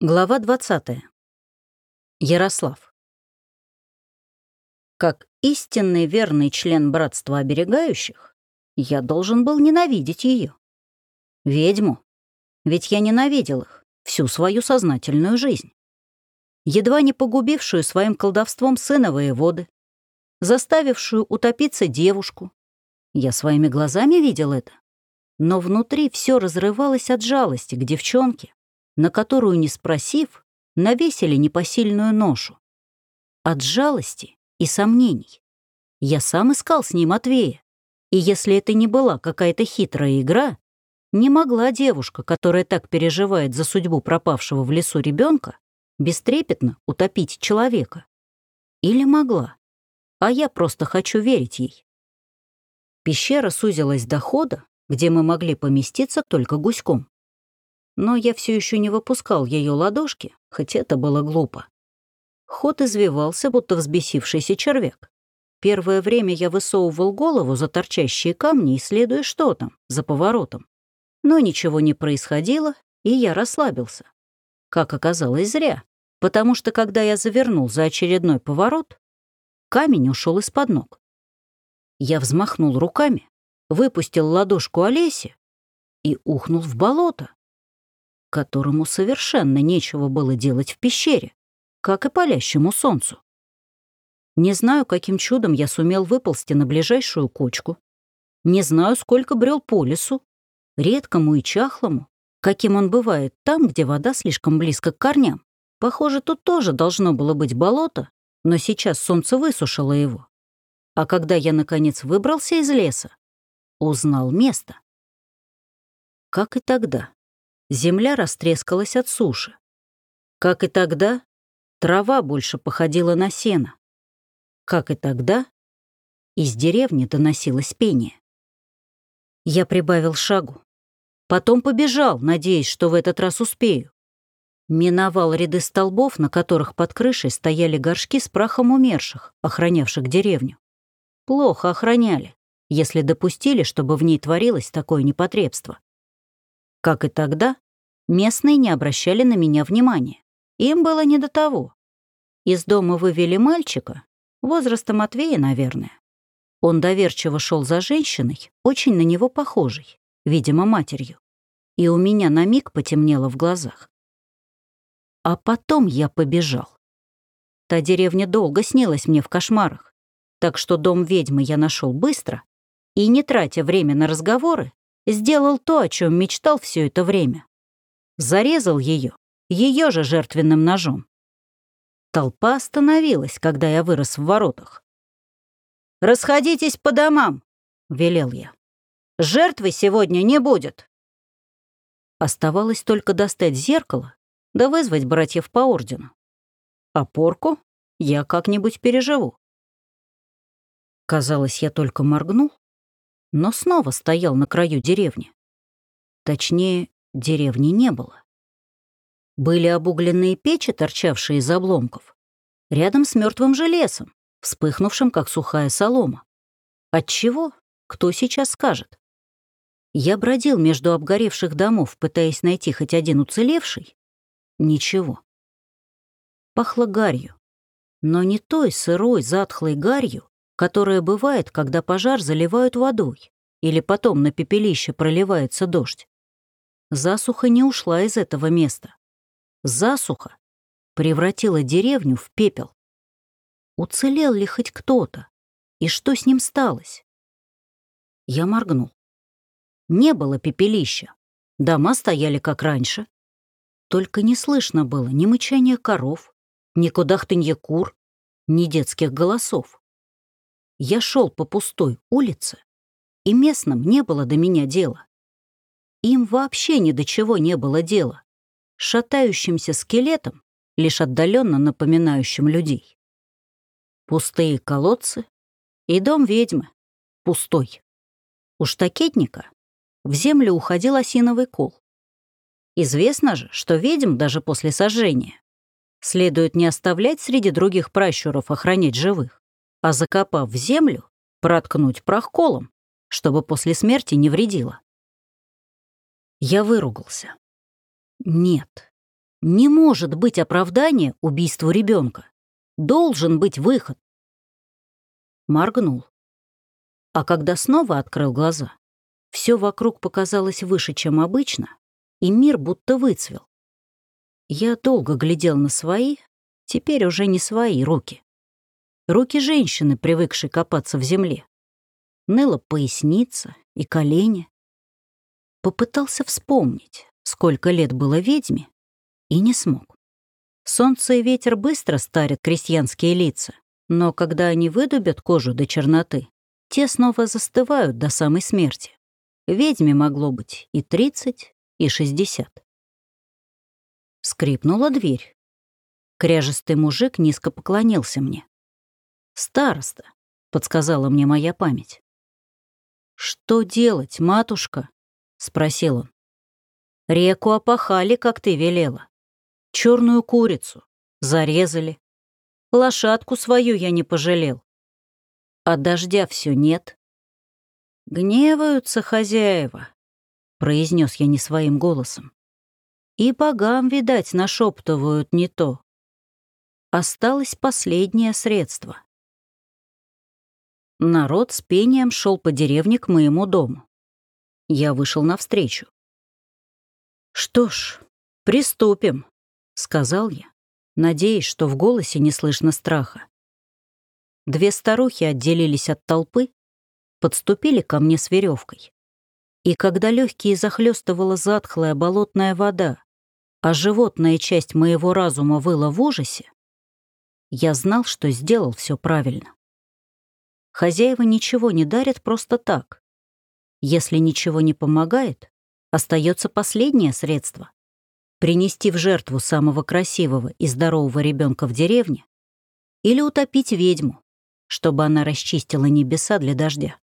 Глава 20. Ярослав. Как истинный верный член Братства Оберегающих, я должен был ненавидеть ее. Ведьму. Ведь я ненавидел их всю свою сознательную жизнь. Едва не погубившую своим колдовством сына воеводы, заставившую утопиться девушку. Я своими глазами видел это. Но внутри все разрывалось от жалости к девчонке, на которую, не спросив, навесили непосильную ношу. От жалости и сомнений. Я сам искал с ним Матвея, и если это не была какая-то хитрая игра, не могла девушка, которая так переживает за судьбу пропавшего в лесу ребенка, бестрепетно утопить человека. Или могла, а я просто хочу верить ей. Пещера сузилась до хода, где мы могли поместиться только гуськом но я все еще не выпускал ее ладошки, хоть это было глупо. Ход извивался, будто взбесившийся червяк. Первое время я высовывал голову за торчащие камни, исследуя, что там, за поворотом. Но ничего не происходило, и я расслабился. Как оказалось, зря, потому что когда я завернул за очередной поворот, камень ушел из-под ног. Я взмахнул руками, выпустил ладошку Олесе и ухнул в болото которому совершенно нечего было делать в пещере, как и палящему солнцу. Не знаю, каким чудом я сумел выползти на ближайшую кочку. Не знаю, сколько брел по лесу, редкому и чахлому, каким он бывает там, где вода слишком близко к корням. Похоже, тут тоже должно было быть болото, но сейчас солнце высушило его. А когда я, наконец, выбрался из леса, узнал место. Как и тогда, земля растрескалась от суши. Как и тогда, трава больше походила на сено. Как и тогда, из деревни доносилось пение. Я прибавил шагу. Потом побежал, надеясь, что в этот раз успею. Миновал ряды столбов, на которых под крышей стояли горшки с прахом умерших, охранявших деревню. Плохо охраняли, если допустили, чтобы в ней творилось такое непотребство. Как и тогда, местные не обращали на меня внимания. Им было не до того. Из дома вывели мальчика, возраста Матвея, наверное. Он доверчиво шел за женщиной, очень на него похожей, видимо, матерью. И у меня на миг потемнело в глазах. А потом я побежал. Та деревня долго снилась мне в кошмарах, так что дом ведьмы я нашел быстро и, не тратя время на разговоры, сделал то, о чем мечтал все это время. Зарезал ее, ее же жертвенным ножом. Толпа остановилась, когда я вырос в воротах. «Расходитесь по домам», — велел я. «Жертвы сегодня не будет». Оставалось только достать зеркало да вызвать братьев по ордену. А порку я как-нибудь переживу. Казалось, я только моргнул, но снова стоял на краю деревни. Точнее, деревни не было. Были обугленные печи, торчавшие из обломков, рядом с мертвым железом, вспыхнувшим, как сухая солома. Отчего? Кто сейчас скажет? Я бродил между обгоревших домов, пытаясь найти хоть один уцелевший. Ничего. Пахло гарью. Но не той сырой, затхлой гарью, которое бывает, когда пожар заливают водой или потом на пепелище проливается дождь. Засуха не ушла из этого места. Засуха превратила деревню в пепел. Уцелел ли хоть кто-то? И что с ним сталось? Я моргнул. Не было пепелища. Дома стояли как раньше. Только не слышно было ни мычания коров, ни кудахтанья кур, ни детских голосов. Я шел по пустой улице, и местным не было до меня дела. Им вообще ни до чего не было дела. Шатающимся скелетом, лишь отдаленно напоминающим людей. Пустые колодцы и дом ведьмы. Пустой. У штакетника в землю уходил осиновый кол. Известно же, что ведьм даже после сожжения следует не оставлять среди других пращуров охранять живых а закопав в землю, проткнуть прах колом, чтобы после смерти не вредило. Я выругался. Нет, Не может быть оправдания убийству ребенка. Должен быть выход. Моргнул. А когда снова открыл глаза, все вокруг показалось выше, чем обычно, и мир будто выцвел. Я долго глядел на свои, теперь уже не свои руки. Руки женщины, привыкшей копаться в земле. Ныла поясница и колени. Попытался вспомнить, сколько лет было ведьме, и не смог. Солнце и ветер быстро старят крестьянские лица, но когда они выдубят кожу до черноты, те снова застывают до самой смерти. Ведьме могло быть и 30, и 60. Скрипнула дверь. Кряжестый мужик низко поклонился мне. «Староста», — подсказала мне моя память. «Что делать, матушка?» — спросил он. «Реку опахали, как ты велела. Черную курицу. Зарезали. Лошадку свою я не пожалел. А дождя все нет. Гневаются хозяева», — произнес я не своим голосом. «И богам, видать, нашептывают не то. Осталось последнее средство». Народ с пением шел по деревне к моему дому. Я вышел навстречу. «Что ж, приступим», — сказал я, надеясь, что в голосе не слышно страха. Две старухи отделились от толпы, подступили ко мне с веревкой. И когда легкие захлестывала затхлая болотная вода, а животная часть моего разума выла в ужасе, я знал, что сделал все правильно. Хозяева ничего не дарят просто так. Если ничего не помогает, остается последнее средство — принести в жертву самого красивого и здорового ребенка в деревне или утопить ведьму, чтобы она расчистила небеса для дождя.